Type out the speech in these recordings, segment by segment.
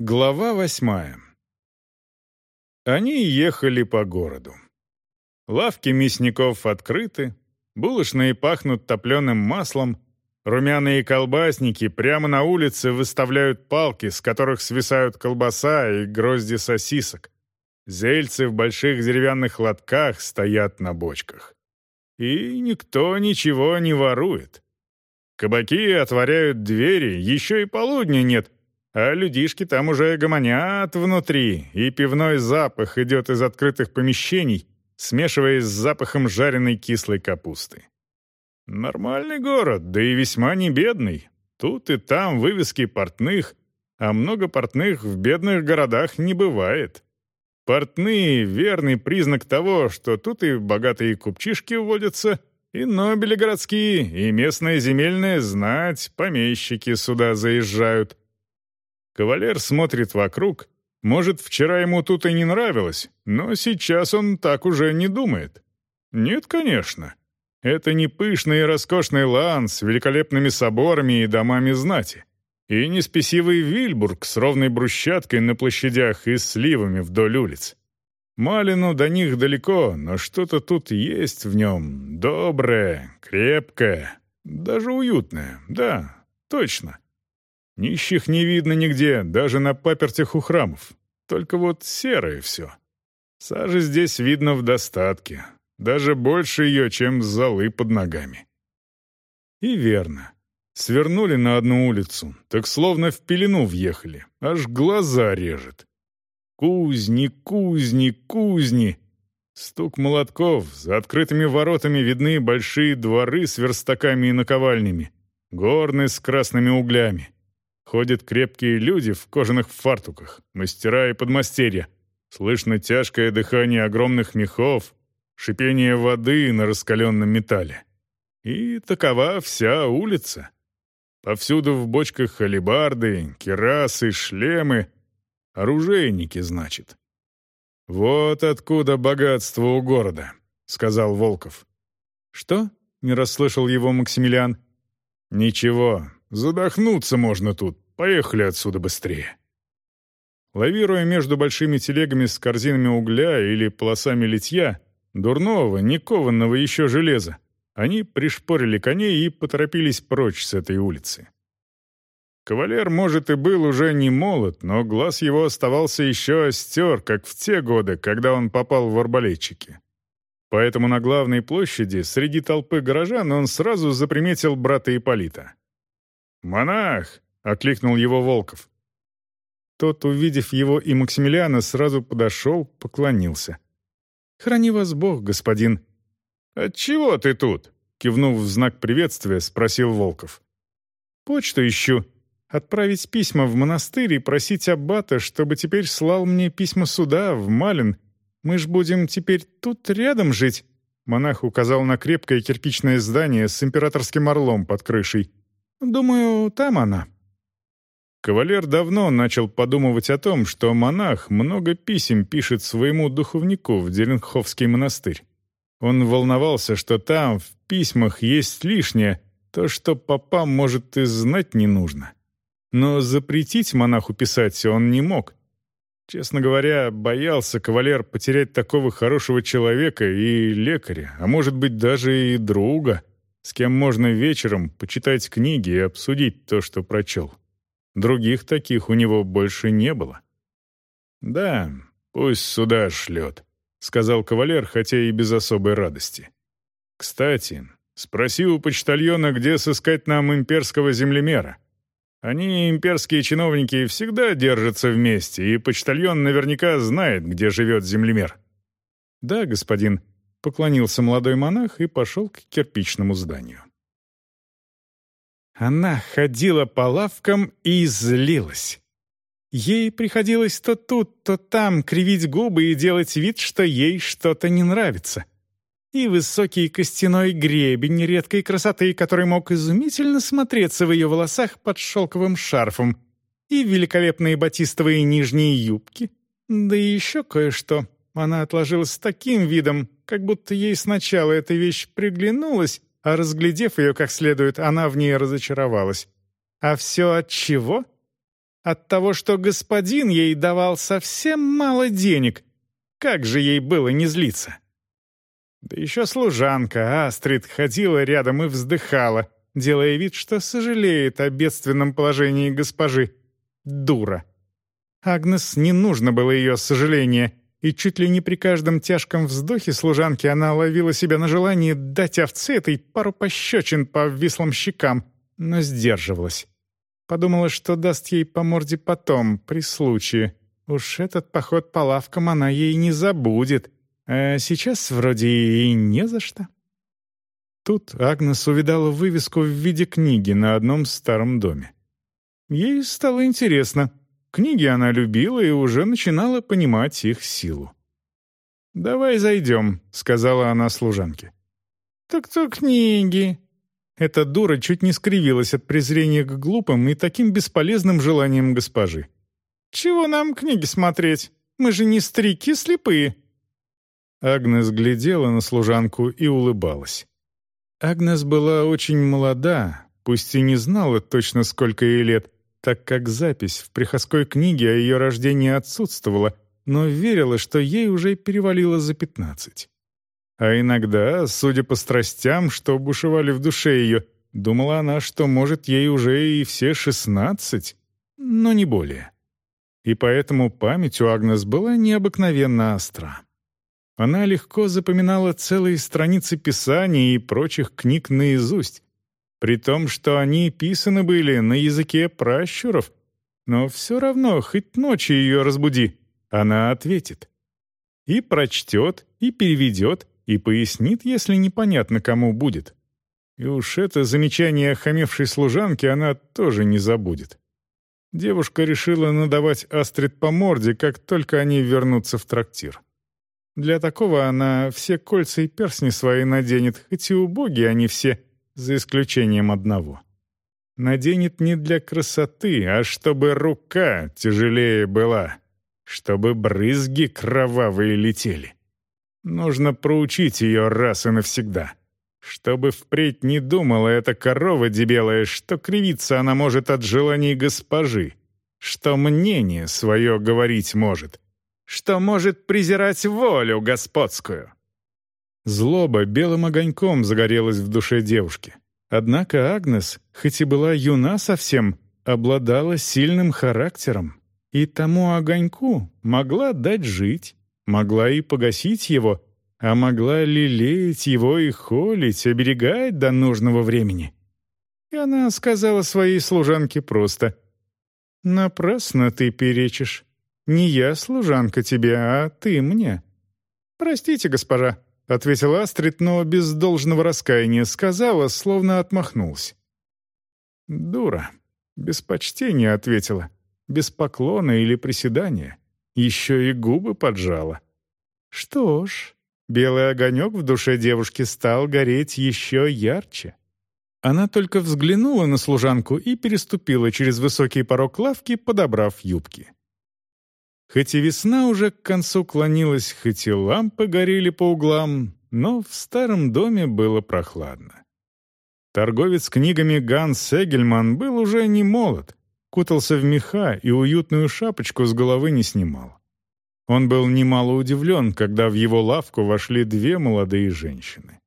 Глава восьмая. Они ехали по городу. Лавки мясников открыты, булочные пахнут топленым маслом, румяные колбасники прямо на улице выставляют палки, с которых свисают колбаса и грозди сосисок. Зельцы в больших деревянных лотках стоят на бочках. И никто ничего не ворует. Кабаки отворяют двери, еще и полудня нет — а людишки там уже гомонят внутри, и пивной запах идет из открытых помещений, смешиваясь с запахом жареной кислой капусты. Нормальный город, да и весьма не бедный. Тут и там вывески портных, а много портных в бедных городах не бывает. Портные — верный признак того, что тут и богатые купчишки водятся, и нобели городские, и местная земельная знать, помещики сюда заезжают — Кавалер смотрит вокруг. Может, вчера ему тут и не нравилось, но сейчас он так уже не думает. Нет, конечно. Это не пышный и роскошный лан с великолепными соборами и домами знати. И не спесивый Вильбург с ровной брусчаткой на площадях и сливами вдоль улиц. Малину до них далеко, но что-то тут есть в нем. Доброе, крепкое, даже уютное. Да, точно. Нищих не видно нигде, даже на папертях у храмов. Только вот серое все. Сажи здесь видно в достатке. Даже больше ее, чем золы под ногами. И верно. Свернули на одну улицу, так словно в пелену въехали. Аж глаза режет. Кузни, кузни, кузни. Стук молотков, за открытыми воротами видны большие дворы с верстаками и наковальнями, горны с красными углями. Ходят крепкие люди в кожаных фартуках, мастера и подмастерья. Слышно тяжкое дыхание огромных мехов, шипение воды на раскаленном металле. И такова вся улица. Повсюду в бочках халибарды, керасы, шлемы. Оружейники, значит. «Вот откуда богатство у города», — сказал Волков. «Что?» — не расслышал его Максимилиан. «Ничего, Задохнуться можно тут. Поехали отсюда быстрее. Лавируя между большими телегами с корзинами угля или полосами литья, дурного, не кованного еще железа, они пришпорили коней и поторопились прочь с этой улицы. Кавалер, может, и был уже не молод, но глаз его оставался еще остер, как в те годы, когда он попал в арбалетчики. Поэтому на главной площади, среди толпы горожан, он сразу заприметил брата Ипполита. «Монах!» — окликнул его Волков. Тот, увидев его и Максимилиана, сразу подошел, поклонился. «Храни вас Бог, господин». «Отчего ты тут?» — кивнув в знак приветствия, спросил Волков. «Почту ищу. Отправить письма в монастырь и просить аббата, чтобы теперь слал мне письма сюда, в Малин. Мы ж будем теперь тут рядом жить». Монах указал на крепкое кирпичное здание с императорским орлом под крышей. Думаю, там она». Кавалер давно начал подумывать о том, что монах много писем пишет своему духовнику в Деренховский монастырь. Он волновался, что там в письмах есть лишнее, то, что попам, может, и знать не нужно. Но запретить монаху писать он не мог. Честно говоря, боялся кавалер потерять такого хорошего человека и лекаря, а может быть даже и друга — с кем можно вечером почитать книги и обсудить то, что прочел. Других таких у него больше не было. «Да, пусть сюда шлет», — сказал кавалер, хотя и без особой радости. «Кстати, спроси у почтальона, где сыскать нам имперского землемера. Они, имперские чиновники, всегда держатся вместе, и почтальон наверняка знает, где живет землемер». «Да, господин», Поклонился молодой монах и пошел к кирпичному зданию. Она ходила по лавкам и злилась. Ей приходилось то тут, то там кривить губы и делать вид, что ей что-то не нравится. И высокий костяной гребень редкой красоты, который мог изумительно смотреться в ее волосах под шелковым шарфом, и великолепные батистовые нижние юбки, да и еще кое-что. Она отложилась с таким видом, как будто ей сначала эта вещь приглянулась, а разглядев ее как следует, она в ней разочаровалась. А все от чего? От того, что господин ей давал совсем мало денег. Как же ей было не злиться? Да еще служанка Астрид ходила рядом и вздыхала, делая вид, что сожалеет о бедственном положении госпожи. Дура. Агнес не нужно было ее сожаление, и чуть ли не при каждом тяжком вздохе служанки она ловила себя на желании дать овце этой пару пощечин по обвислым щекам, но сдерживалась. Подумала, что даст ей по морде потом, при случае. Уж этот поход по лавкам она ей не забудет. А сейчас вроде и не за что. Тут Агнес увидала вывеску в виде книги на одном старом доме. Ей стало интересно. Книги она любила и уже начинала понимать их силу. «Давай зайдем», — сказала она служанке. «Так то книги». Эта дура чуть не скривилась от презрения к глупым и таким бесполезным желаниям госпожи. «Чего нам книги смотреть? Мы же не старики слепые». Агнес глядела на служанку и улыбалась. Агнес была очень молода, пусть и не знала точно, сколько ей лет, так как запись в приходской книге о ее рождении отсутствовала, но верила, что ей уже перевалило за пятнадцать. А иногда, судя по страстям, что бушевали в душе ее, думала она, что, может, ей уже и все шестнадцать, но не более. И поэтому память у Агнес была необыкновенно остра. Она легко запоминала целые страницы Писания и прочих книг наизусть, при том, что они писаны были на языке пращуров, но все равно, хоть ночью ее разбуди, она ответит. И прочтет, и переведет, и пояснит, если непонятно, кому будет. И уж это замечание охамевшей служанки она тоже не забудет. Девушка решила надавать Астрид по морде, как только они вернутся в трактир. Для такого она все кольца и персни свои наденет, хоть и убогие они все — за исключением одного. Наденет не для красоты, а чтобы рука тяжелее была, чтобы брызги кровавые летели. Нужно проучить ее раз и навсегда. Чтобы впредь не думала эта корова дебелая, что кривиться она может от желаний госпожи, что мнение свое говорить может, что может презирать волю господскую. Злоба белым огоньком загорелась в душе девушки. Однако Агнес, хоть и была юна совсем, обладала сильным характером, и тому огоньку могла дать жить, могла и погасить его, а могла лелеять его и холить, оберегать до нужного времени. И она сказала своей служанке просто «Напрасно ты перечишь. Не я служанка тебе, а ты мне. Простите, госпожа, — ответила Астрид, но без должного раскаяния сказала, словно отмахнулась. «Дура. Без почтения», — ответила. «Без поклона или приседания. Еще и губы поджала». «Что ж...» Белый огонек в душе девушки стал гореть еще ярче. Она только взглянула на служанку и переступила через высокий порог лавки, подобрав юбки. Хоть и весна уже к концу клонилась, хоть и лампы горели по углам, но в старом доме было прохладно. Торговец книгами Ганс Сегельман был уже не молод, кутался в меха и уютную шапочку с головы не снимал. Он был немало удивлен, когда в его лавку вошли две молодые женщины.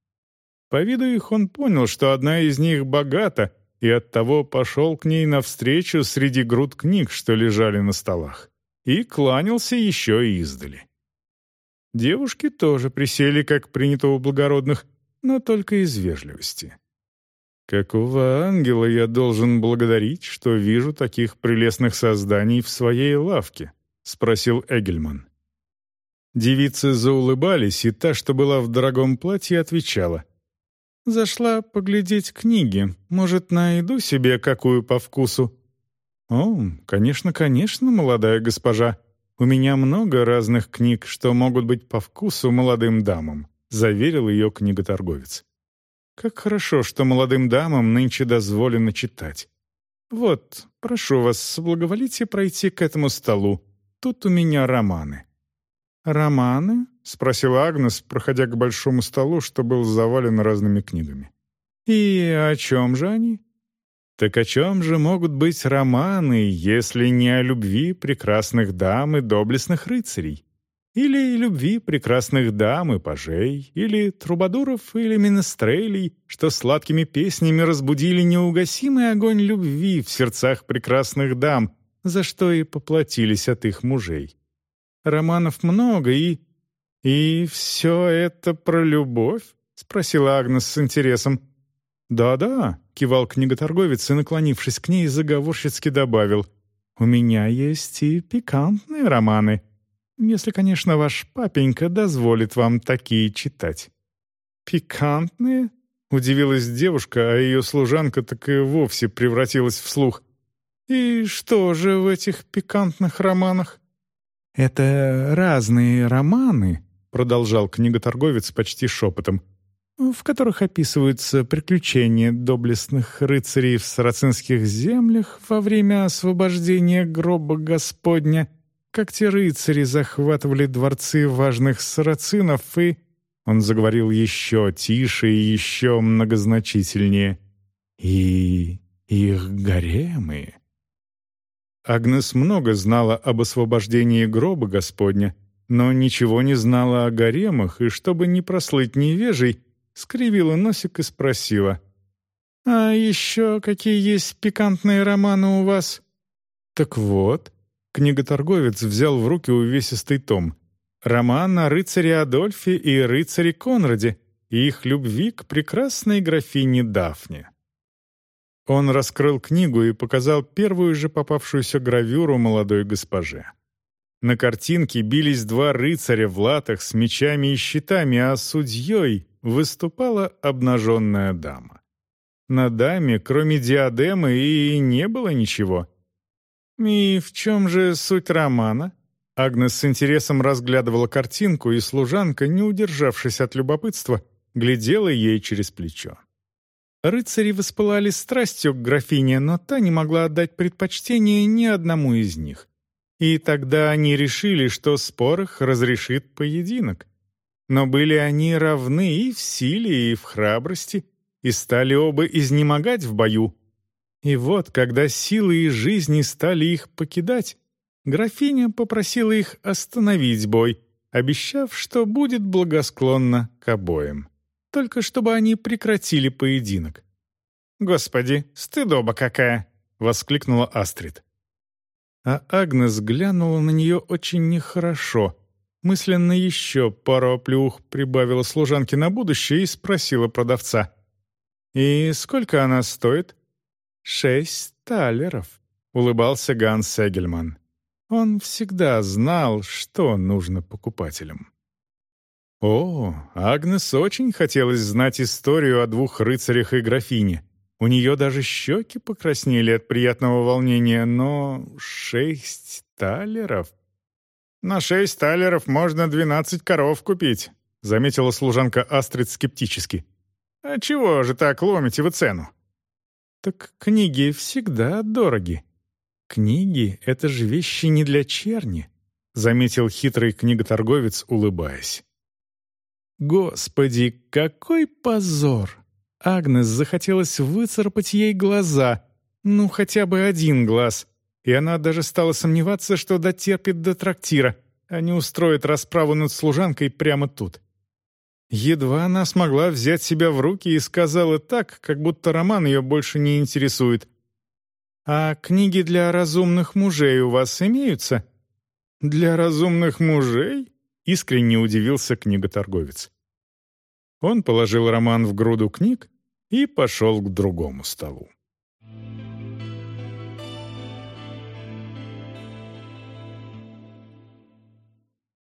По виду их он понял, что одна из них богата, и оттого пошел к ней навстречу среди груд книг, что лежали на столах и кланялся еще издали. Девушки тоже присели, как принято у благородных, но только из вежливости. «Какого ангела я должен благодарить, что вижу таких прелестных созданий в своей лавке?» — спросил Эгельман. Девицы заулыбались, и та, что была в дорогом платье, отвечала. «Зашла поглядеть книги. Может, найду себе какую по вкусу?» «О, конечно, конечно, молодая госпожа. У меня много разных книг, что могут быть по вкусу молодым дамам», заверил ее книготорговец. «Как хорошо, что молодым дамам нынче дозволено читать. Вот, прошу вас, соблаговолите пройти к этому столу. Тут у меня романы». «Романы?» — спросила Агнес, проходя к большому столу, что был завален разными книгами. «И о чем же они?» Так о чем же могут быть романы, если не о любви прекрасных дам и доблестных рыцарей? Или любви прекрасных дам и пажей, или трубадуров, или менестрелей, что сладкими песнями разбудили неугасимый огонь любви в сердцах прекрасных дам, за что и поплатились от их мужей. Романов много, и... «И все это про любовь?» — спросила Агнес с интересом. «Да-да», — кивал книготорговец и, наклонившись к ней, заговорщицки добавил. «У меня есть и пикантные романы» если, конечно, ваш папенька дозволит вам такие читать». «Пикантные?» — удивилась девушка, а ее служанка так и вовсе превратилась в слух. «И что же в этих пикантных романах?» «Это разные романы», — продолжал книготорговец почти шепотом, в которых описываются приключения доблестных рыцарей в сарацинских землях во время освобождения гроба Господня — как те рыцари захватывали дворцы важных сарацинов и... Он заговорил еще тише и еще многозначительнее. И их гаремы. Агнес много знала об освобождении гроба Господня, но ничего не знала о гаремах, и, чтобы не прослыть невежей, скривила носик и спросила. «А еще какие есть пикантные романы у вас?» «Так вот», Книготорговец взял в руки увесистый том. Роман о рыцаре Адольфе и рыцаре Конраде и их любви к прекрасной графине Дафне. Он раскрыл книгу и показал первую же попавшуюся гравюру молодой госпоже. На картинке бились два рыцаря в латах с мечами и щитами, а судьей выступала обнаженная дама. На даме, кроме диадемы, и не было ничего — «И в чем же суть романа?» Агнес с интересом разглядывала картинку, и служанка, не удержавшись от любопытства, глядела ей через плечо. Рыцари воспылали страстью к графине, но та не могла отдать предпочтение ни одному из них. И тогда они решили, что спор их разрешит поединок. Но были они равны и в силе, и в храбрости, и стали оба изнемогать в бою, и вот, когда силы и жизни стали их покидать, графиня попросила их остановить бой, обещав, что будет благосклонна к обоим. Только чтобы они прекратили поединок. «Господи, стыдоба какая!» — воскликнула Астрид. А Агнес глянула на нее очень нехорошо. Мысленно еще пару оплюх прибавила служанке на будущее и спросила продавца. «И сколько она стоит?» «Шесть талеров», — улыбался Ганс Сегельман. Он всегда знал, что нужно покупателям. О, Агнес очень хотелось знать историю о двух рыцарях и графине. У нее даже щеки покраснели от приятного волнения, но шесть талеров... «На шесть талеров можно двенадцать коров купить», — заметила служанка Астрид скептически. «А чего же так ломите вы цену?» Так книги всегда дороги. Книги — это же вещи не для черни, — заметил хитрый книготорговец, улыбаясь. Господи, какой позор! Агнес захотелось выцарапать ей глаза, ну хотя бы один глаз, и она даже стала сомневаться, что дотерпит до трактира, а не устроит расправу над служанкой прямо тут. Едва она смогла взять себя в руки и сказала так, как будто роман ее больше не интересует. «А книги для разумных мужей у вас имеются?» «Для разумных мужей?» — искренне удивился книготорговец. Он положил роман в груду книг и пошел к другому столу.